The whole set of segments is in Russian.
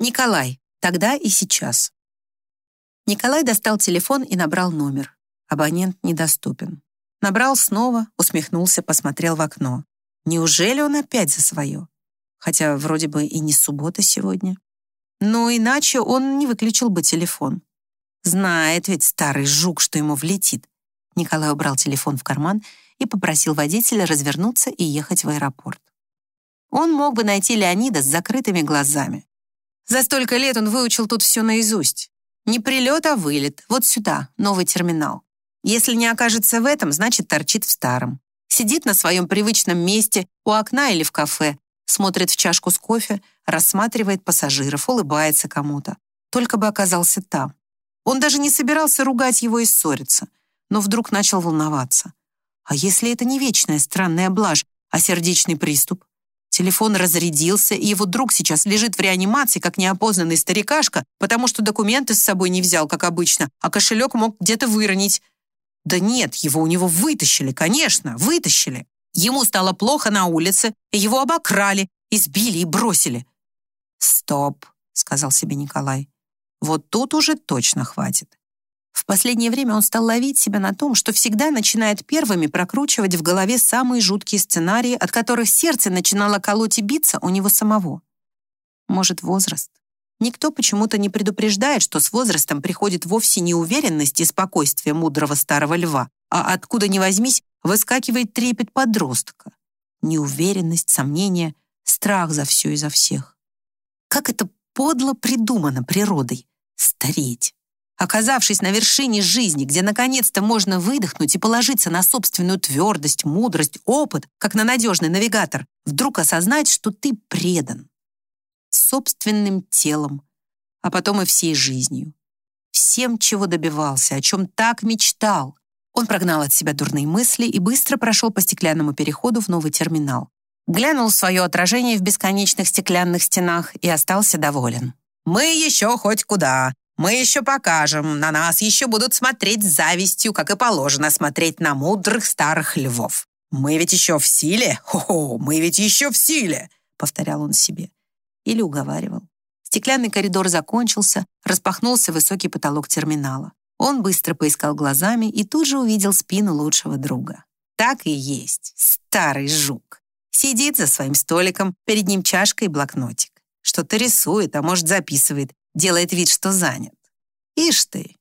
Николай. Тогда и сейчас. Николай достал телефон и набрал номер. Абонент недоступен. Набрал снова, усмехнулся, посмотрел в окно. Неужели он опять за свое? Хотя вроде бы и не суббота сегодня. Но иначе он не выключил бы телефон. Знает ведь старый жук, что ему влетит. Николай убрал телефон в карман и попросил водителя развернуться и ехать в аэропорт. Он мог бы найти Леонида с закрытыми глазами. За столько лет он выучил тут все наизусть. Не прилет, а вылет. Вот сюда, новый терминал. Если не окажется в этом, значит, торчит в старом. Сидит на своем привычном месте, у окна или в кафе, смотрит в чашку с кофе, рассматривает пассажиров, улыбается кому-то. Только бы оказался там. Он даже не собирался ругать его и ссориться, но вдруг начал волноваться. А если это не вечная странная блажь, а сердечный приступ? Телефон разрядился, и его друг сейчас лежит в реанимации, как неопознанный старикашка, потому что документы с собой не взял, как обычно, а кошелек мог где-то выронить. Да нет, его у него вытащили, конечно, вытащили. Ему стало плохо на улице, его обокрали, избили и бросили. «Стоп», — сказал себе Николай. «Вот тут уже точно хватит». В последнее время он стал ловить себя на том, что всегда начинает первыми прокручивать в голове самые жуткие сценарии, от которых сердце начинало колоть и биться у него самого. Может, возраст? Никто почему-то не предупреждает, что с возрастом приходит вовсе не уверенность и спокойствие мудрого старого льва, а откуда ни возьмись, выскакивает трепет подростка. Неуверенность, сомнение, страх за все и за всех. Как это подло придумано природой — стареть. Оказавшись на вершине жизни, где наконец-то можно выдохнуть и положиться на собственную твердость, мудрость, опыт, как на надежный навигатор, вдруг осознать, что ты предан. Собственным телом, а потом и всей жизнью. Всем, чего добивался, о чем так мечтал. Он прогнал от себя дурные мысли и быстро прошел по стеклянному переходу в новый терминал. Глянул свое отражение в бесконечных стеклянных стенах и остался доволен. «Мы еще хоть куда!» Мы еще покажем, на нас еще будут смотреть с завистью, как и положено смотреть на мудрых старых львов. Мы ведь еще в силе, хо-хо, мы ведь еще в силе, повторял он себе. Или уговаривал. Стеклянный коридор закончился, распахнулся высокий потолок терминала. Он быстро поискал глазами и тут же увидел спину лучшего друга. Так и есть, старый жук. Сидит за своим столиком, перед ним чашка и блокнотик. Что-то рисует, а может записывает, делает вид, что занят. «Ишь ты!»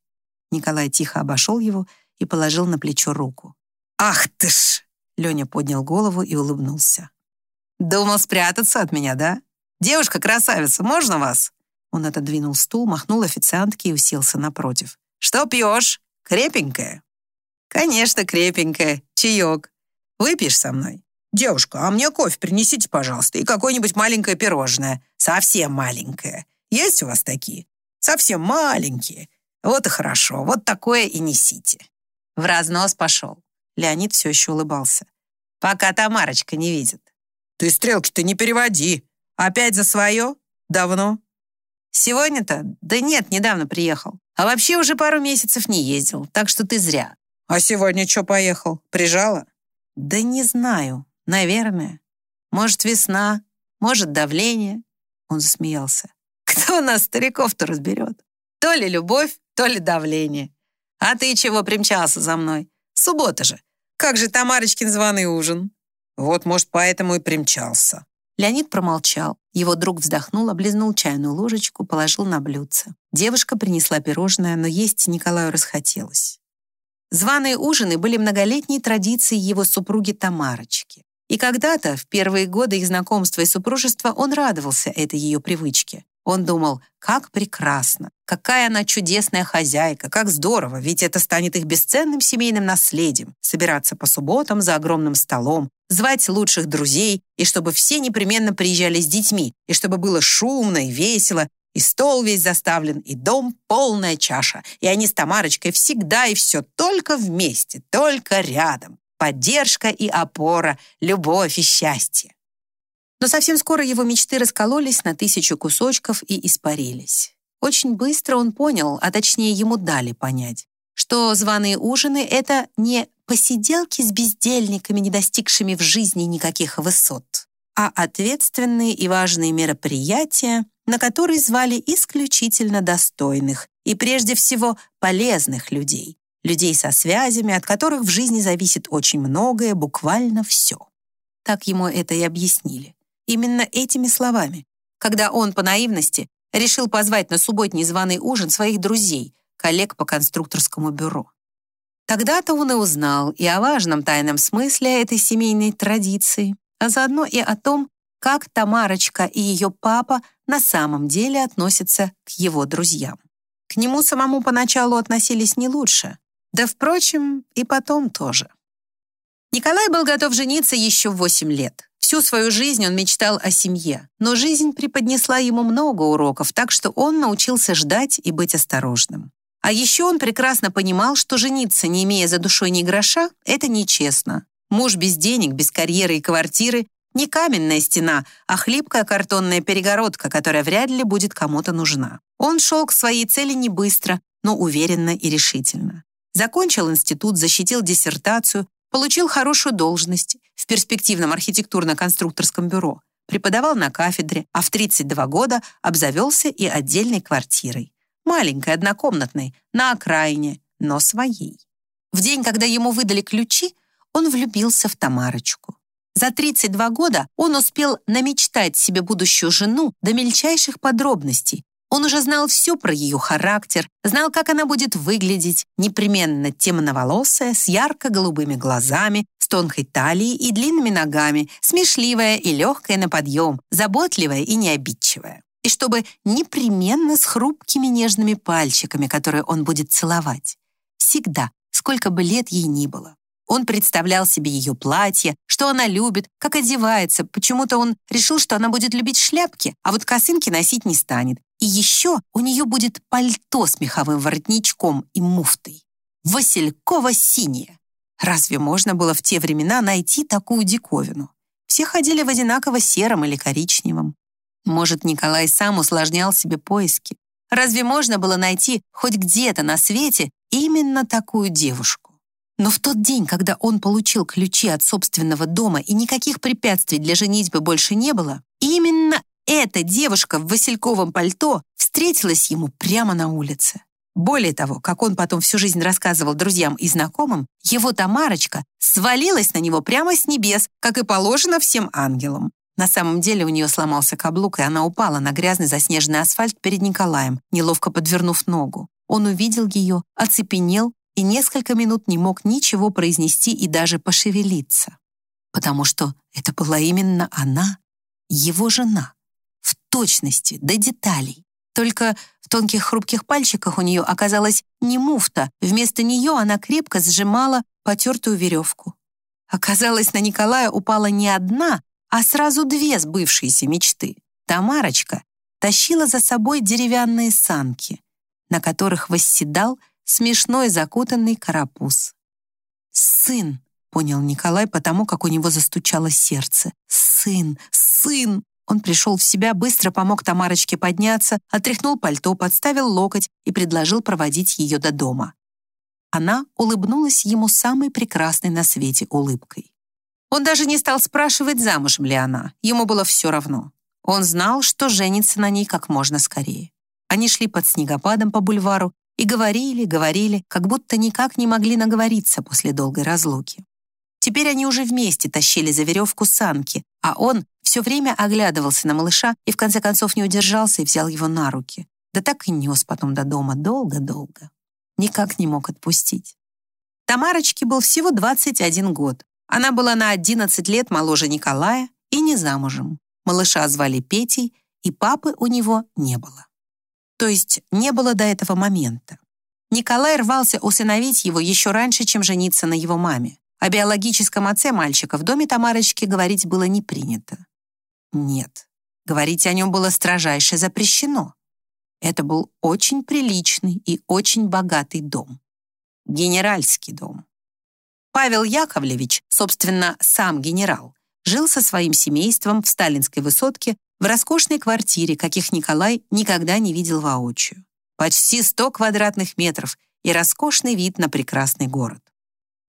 Николай тихо обошел его и положил на плечо руку. «Ах ты ж!» Леня поднял голову и улыбнулся. «Думал спрятаться от меня, да? Девушка-красавица, можно вас?» Он отодвинул стул, махнул официантке и уселся напротив. «Что пьешь? Крепенькое?» «Конечно, крепенькое. Чаек. Выпьешь со мной?» «Девушка, а мне кофе принесите, пожалуйста, и какое-нибудь маленькое пирожное. Совсем маленькое. Есть у вас такие? Совсем маленькие. Вот и хорошо, вот такое и несите». В разнос пошел. Леонид все еще улыбался. «Пока Тамарочка не видит». «Ты стрелки-то не переводи. Опять за свое? Давно?» «Сегодня-то? Да нет, недавно приехал. А вообще уже пару месяцев не ездил, так что ты зря». «А сегодня что поехал? Прижала?» «Да не знаю. Наверное. Может, весна, может, давление». Он засмеялся. Кто нас, стариков-то, разберет? То ли любовь, то ли давление. А ты чего примчался за мной? Суббота же. Как же Тамарочкин званый ужин? Вот, может, поэтому и примчался. Леонид промолчал. Его друг вздохнул, облизнул чайную ложечку, положил на блюдце. Девушка принесла пирожное, но есть Николаю расхотелось. Званые ужины были многолетней традицией его супруги Тамарочки. И когда-то, в первые годы их знакомства и супружества, он радовался этой ее привычке. Он думал, как прекрасно, какая она чудесная хозяйка, как здорово, ведь это станет их бесценным семейным наследием. Собираться по субботам за огромным столом, звать лучших друзей, и чтобы все непременно приезжали с детьми, и чтобы было шумно и весело, и стол весь заставлен, и дом полная чаша, и они с Тамарочкой всегда и все только вместе, только рядом. Поддержка и опора, любовь и счастье. Но совсем скоро его мечты раскололись на тысячу кусочков и испарились. Очень быстро он понял, а точнее ему дали понять, что званые ужины — это не посиделки с бездельниками, не достигшими в жизни никаких высот, а ответственные и важные мероприятия, на который звали исключительно достойных и прежде всего полезных людей, людей со связями, от которых в жизни зависит очень многое, буквально все. Так ему это и объяснили. Именно этими словами, когда он по наивности решил позвать на субботний званый ужин своих друзей, коллег по конструкторскому бюро. Тогда-то он и узнал и о важном тайном смысле этой семейной традиции, а заодно и о том, как Тамарочка и ее папа на самом деле относятся к его друзьям. К нему самому поначалу относились не лучше, да, впрочем, и потом тоже. Николай был готов жениться еще в 8 лет. Всю свою жизнь он мечтал о семье, но жизнь преподнесла ему много уроков, так что он научился ждать и быть осторожным. А еще он прекрасно понимал, что жениться, не имея за душой ни гроша, это нечестно. Муж без денег, без карьеры и квартиры не каменная стена, а хлипкая картонная перегородка, которая вряд ли будет кому-то нужна. Он шел к своей цели не быстро, но уверенно и решительно. Закончил институт, защитил диссертацию, получил хорошую должность в перспективном архитектурно-конструкторском бюро, преподавал на кафедре, а в 32 года обзавелся и отдельной квартирой. Маленькой, однокомнатной, на окраине, но своей. В день, когда ему выдали ключи, он влюбился в Тамарочку. За 32 года он успел намечтать себе будущую жену до мельчайших подробностей. Он уже знал все про ее характер, знал, как она будет выглядеть, непременно темноволосая, с ярко-голубыми глазами, с тонкой талией и длинными ногами, смешливая и легкая на подъем, заботливая и необидчивая. И чтобы непременно с хрупкими нежными пальчиками, которые он будет целовать. Всегда, сколько бы лет ей ни было. Он представлял себе ее платье, что она любит, как одевается. Почему-то он решил, что она будет любить шляпки, а вот косынки носить не станет. И еще у нее будет пальто с меховым воротничком и муфтой. Василькова-синее. Разве можно было в те времена найти такую диковину? Все ходили в одинаково сером или коричневом. Может, Николай сам усложнял себе поиски. Разве можно было найти хоть где-то на свете именно такую девушку? Но в тот день, когда он получил ключи от собственного дома и никаких препятствий для женитьбы больше не было, именно эта девушка в васильковом пальто встретилась ему прямо на улице. Более того, как он потом всю жизнь рассказывал друзьям и знакомым, его Тамарочка свалилась на него прямо с небес, как и положено всем ангелам. На самом деле у нее сломался каблук, и она упала на грязный заснеженный асфальт перед Николаем, неловко подвернув ногу. Он увидел ее, оцепенел и несколько минут не мог ничего произнести и даже пошевелиться, потому что это была именно она, его жена, точности, до деталей. Только в тонких хрупких пальчиках у нее оказалась не муфта, вместо нее она крепко сжимала потертую веревку. Оказалось, на Николая упала не одна, а сразу две сбывшиеся мечты. Тамарочка тащила за собой деревянные санки, на которых восседал смешной закутанный карапуз. «Сын!» — понял Николай, потому как у него застучало сердце. «Сын! Сын!» Он пришел в себя, быстро помог Тамарочке подняться, отряхнул пальто, подставил локоть и предложил проводить ее до дома. Она улыбнулась ему самой прекрасной на свете улыбкой. Он даже не стал спрашивать, замужем ли она. Ему было все равно. Он знал, что женится на ней как можно скорее. Они шли под снегопадом по бульвару, и говорили, говорили, как будто никак не могли наговориться после долгой разлуки. Теперь они уже вместе тащили за веревку санки, а он все время оглядывался на малыша и в конце концов не удержался и взял его на руки. Да так и нес потом до дома долго-долго. Никак не мог отпустить. Тамарочке был всего 21 год. Она была на 11 лет моложе Николая и не замужем. Малыша звали Петей, и папы у него не было. То есть не было до этого момента. Николай рвался усыновить его еще раньше, чем жениться на его маме. О биологическом отце мальчика в доме Тамарочки говорить было не принято. Нет, говорить о нем было строжайше запрещено. Это был очень приличный и очень богатый дом. Генеральский дом. Павел Яковлевич, собственно, сам генерал, жил со своим семейством в сталинской высотке в роскошной квартире, каких Николай никогда не видел воочию. Почти 100 квадратных метров и роскошный вид на прекрасный город.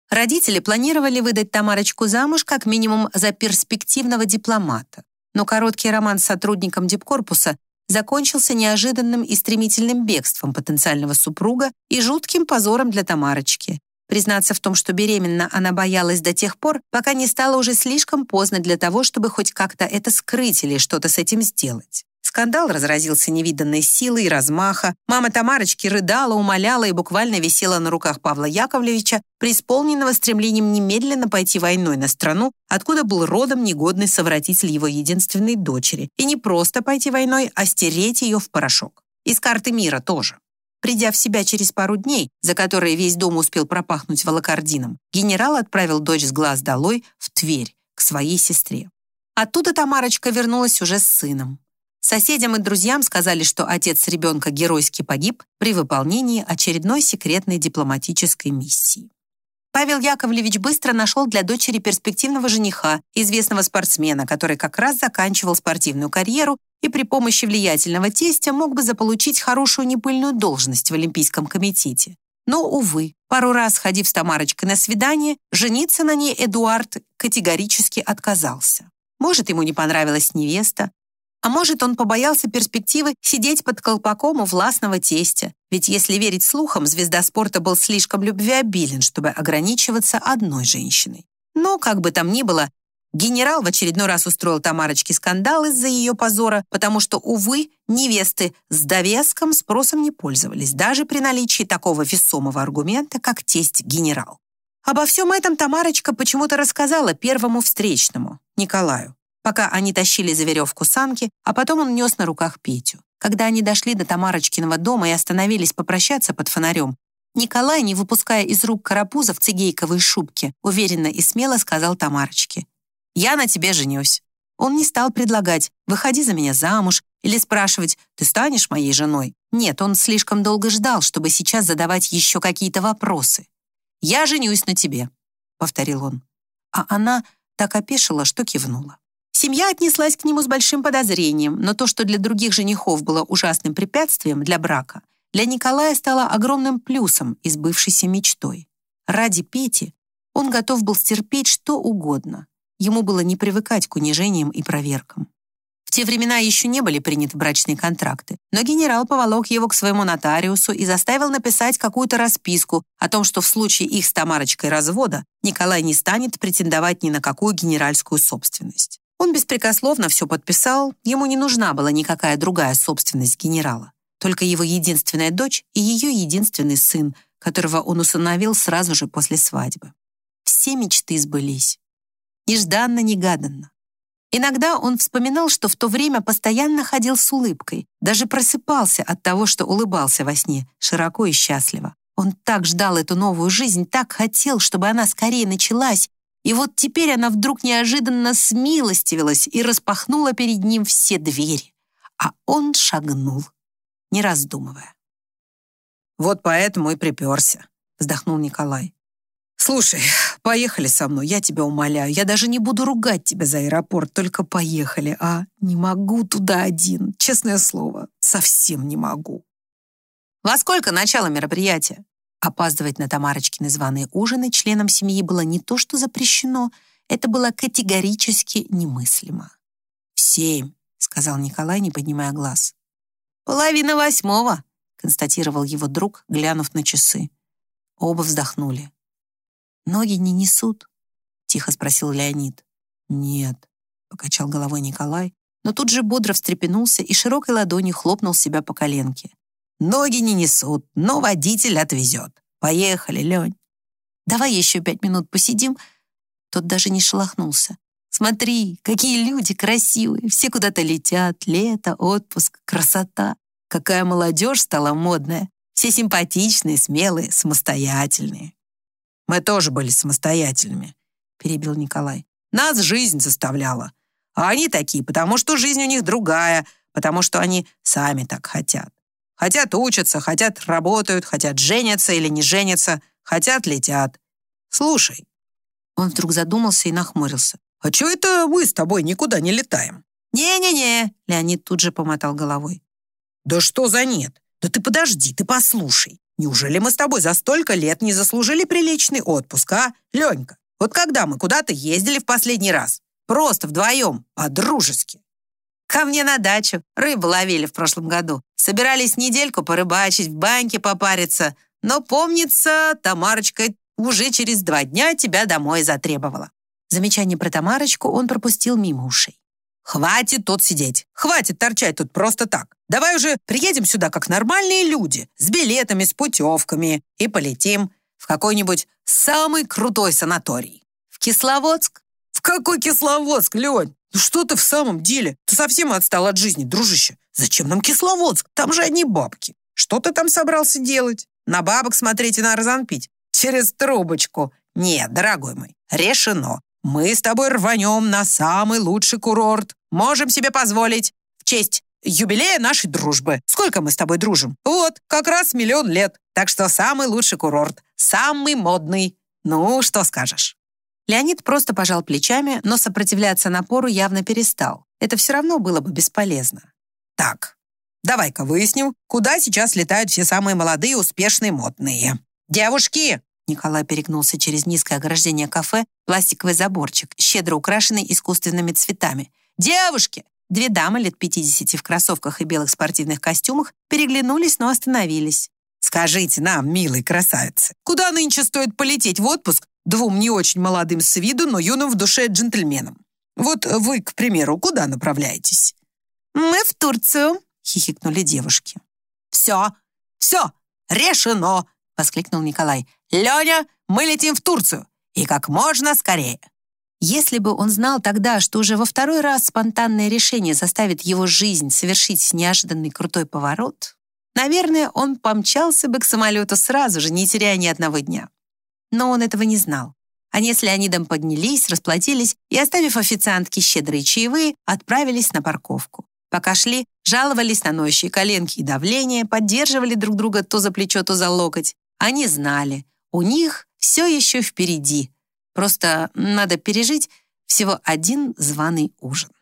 Родители планировали выдать Тамарочку замуж как минимум за перспективного дипломата, но короткий роман с сотрудником дипкорпуса закончился неожиданным и стремительным бегством потенциального супруга и жутким позором для Тамарочки. Признаться в том, что беременна, она боялась до тех пор, пока не стало уже слишком поздно для того, чтобы хоть как-то это скрыть или что-то с этим сделать. Скандал разразился невиданной силой и размаха. Мама Тамарочки рыдала, умоляла и буквально висела на руках Павла Яковлевича, преисполненного стремлением немедленно пойти войной на страну, откуда был родом негодный совратитель его единственной дочери. И не просто пойти войной, а стереть ее в порошок. Из карты мира тоже. Придя в себя через пару дней, за которые весь дом успел пропахнуть волокордином, генерал отправил дочь с глаз долой в Тверь, к своей сестре. Оттуда Тамарочка вернулась уже с сыном. Соседям и друзьям сказали, что отец ребенка геройски погиб при выполнении очередной секретной дипломатической миссии. Павел Яковлевич быстро нашел для дочери перспективного жениха, известного спортсмена, который как раз заканчивал спортивную карьеру и при помощи влиятельного тестя мог бы заполучить хорошую непыльную должность в Олимпийском комитете. Но, увы, пару раз ходив с Тамарочкой на свидание, жениться на ней Эдуард категорически отказался. Может, ему не понравилась невеста, а может, он побоялся перспективы сидеть под колпаком у властного тестя, ведь если верить слухам, звезда спорта был слишком любвеобилен, чтобы ограничиваться одной женщиной. Но, как бы там ни было, генерал в очередной раз устроил Тамарочке скандал из-за ее позора, потому что, увы, невесты с довеском спросом не пользовались, даже при наличии такого весомого аргумента, как тесть-генерал. Обо всем этом Тамарочка почему-то рассказала первому встречному, Николаю пока они тащили за веревку санки, а потом он нес на руках Петю. Когда они дошли до Тамарочкиного дома и остановились попрощаться под фонарем, Николай, не выпуская из рук карапуза в цигейковой шубке, уверенно и смело сказал Тамарочке, «Я на тебе женюсь». Он не стал предлагать «выходи за меня замуж» или спрашивать «ты станешь моей женой». Нет, он слишком долго ждал, чтобы сейчас задавать еще какие-то вопросы. «Я женюсь на тебе», — повторил он. А она так опешила, что кивнула. Семья отнеслась к нему с большим подозрением, но то, что для других женихов было ужасным препятствием для брака, для Николая стало огромным плюсом и сбывшейся мечтой. Ради Пети он готов был стерпеть что угодно. Ему было не привыкать к унижениям и проверкам. В те времена еще не были приняты брачные контракты, но генерал поволок его к своему нотариусу и заставил написать какую-то расписку о том, что в случае их с Тамарочкой развода Николай не станет претендовать ни на какую генеральскую собственность. Он беспрекословно все подписал, ему не нужна была никакая другая собственность генерала, только его единственная дочь и ее единственный сын, которого он усыновил сразу же после свадьбы. Все мечты сбылись. Нежданно-негаданно. Иногда он вспоминал, что в то время постоянно ходил с улыбкой, даже просыпался от того, что улыбался во сне, широко и счастливо. Он так ждал эту новую жизнь, так хотел, чтобы она скорее началась, и вот теперь она вдруг неожиданно смилостивилась и распахнула перед ним все двери. А он шагнул, не раздумывая. «Вот поэтому и приперся», — вздохнул Николай. «Слушай, поехали со мной, я тебя умоляю. Я даже не буду ругать тебя за аэропорт, только поехали, а? Не могу туда один, честное слово, совсем не могу». «Во сколько начало мероприятия?» Опаздывать на Тамарочкины званые ужины членам семьи было не то что запрещено, это было категорически немыслимо. «В семь», — сказал Николай, не поднимая глаз. «Половина восьмого», — констатировал его друг, глянув на часы. Оба вздохнули. «Ноги не несут?» — тихо спросил Леонид. «Нет», — покачал головой Николай, но тут же бодро встрепенулся и широкой ладонью хлопнул себя по коленке. Ноги не несут, но водитель отвезет. Поехали, Лень. Давай еще пять минут посидим. Тот даже не шелохнулся. Смотри, какие люди красивые. Все куда-то летят. Лето, отпуск, красота. Какая молодежь стала модная. Все симпатичные, смелые, самостоятельные. Мы тоже были самостоятельными, перебил Николай. Нас жизнь заставляла. А они такие, потому что жизнь у них другая, потому что они сами так хотят. Хотят учатся, хотят работают, хотят женятся или не женятся, хотят летят. Слушай. Он вдруг задумался и нахмурился. А чего это мы с тобой никуда не летаем? Не-не-не, Леонид тут же помотал головой. Да что за нет? Да ты подожди, ты послушай. Неужели мы с тобой за столько лет не заслужили приличный отпуск, а, Ленька? Вот когда мы куда-то ездили в последний раз? Просто вдвоем, по-дружески. Ко мне на дачу. Рыбу ловили в прошлом году. Собирались недельку порыбачить, в баньке попариться. Но, помнится, Тамарочка уже через два дня тебя домой затребовала». Замечание про Тамарочку он пропустил мимо ушей. «Хватит тут сидеть. Хватит торчать тут просто так. Давай уже приедем сюда как нормальные люди, с билетами, с путевками, и полетим в какой-нибудь самый крутой санаторий. В Кисловодск? В какой Кисловодск, Лень? Ну что ты в самом деле? Ты совсем отстал от жизни, дружище. Зачем нам Кисловодск? Там же одни бабки. Что ты там собрался делать? На бабок смотреть и на розан пить? Через трубочку. Нет, дорогой мой, решено. Мы с тобой рванем на самый лучший курорт. Можем себе позволить. В честь юбилея нашей дружбы. Сколько мы с тобой дружим? Вот, как раз миллион лет. Так что самый лучший курорт. Самый модный. Ну, что скажешь? Леонид просто пожал плечами, но сопротивляться напору явно перестал. Это все равно было бы бесполезно. Так, давай-ка выясним, куда сейчас летают все самые молодые, успешные, модные. Девушки! Николай перегнулся через низкое ограждение кафе, пластиковый заборчик, щедро украшенный искусственными цветами. «Девушки!» Две дамы лет 50 в кроссовках и белых спортивных костюмах переглянулись, но остановились. «Скажите нам, милые красавицы, куда нынче стоит полететь в отпуск двум не очень молодым с виду, но юным в душе джентльменам? Вот вы, к примеру, куда направляетесь?» «Мы в Турцию», — хихикнули девушки. «Все, все, решено!» — воскликнул Николай. «Леня, мы летим в Турцию! И как можно скорее!» Если бы он знал тогда, что уже во второй раз спонтанное решение заставит его жизнь совершить неожиданный крутой поворот, наверное, он помчался бы к самолету сразу же, не теряя ни одного дня. Но он этого не знал. Они с Леонидом поднялись, расплатились и, оставив официантке щедрые чаевые, отправились на парковку. Пока шли, жаловались на ноющие коленки и давление, поддерживали друг друга то за плечо, то за локоть. Они знали, у них все еще впереди — Просто надо пережить всего один званый ужин.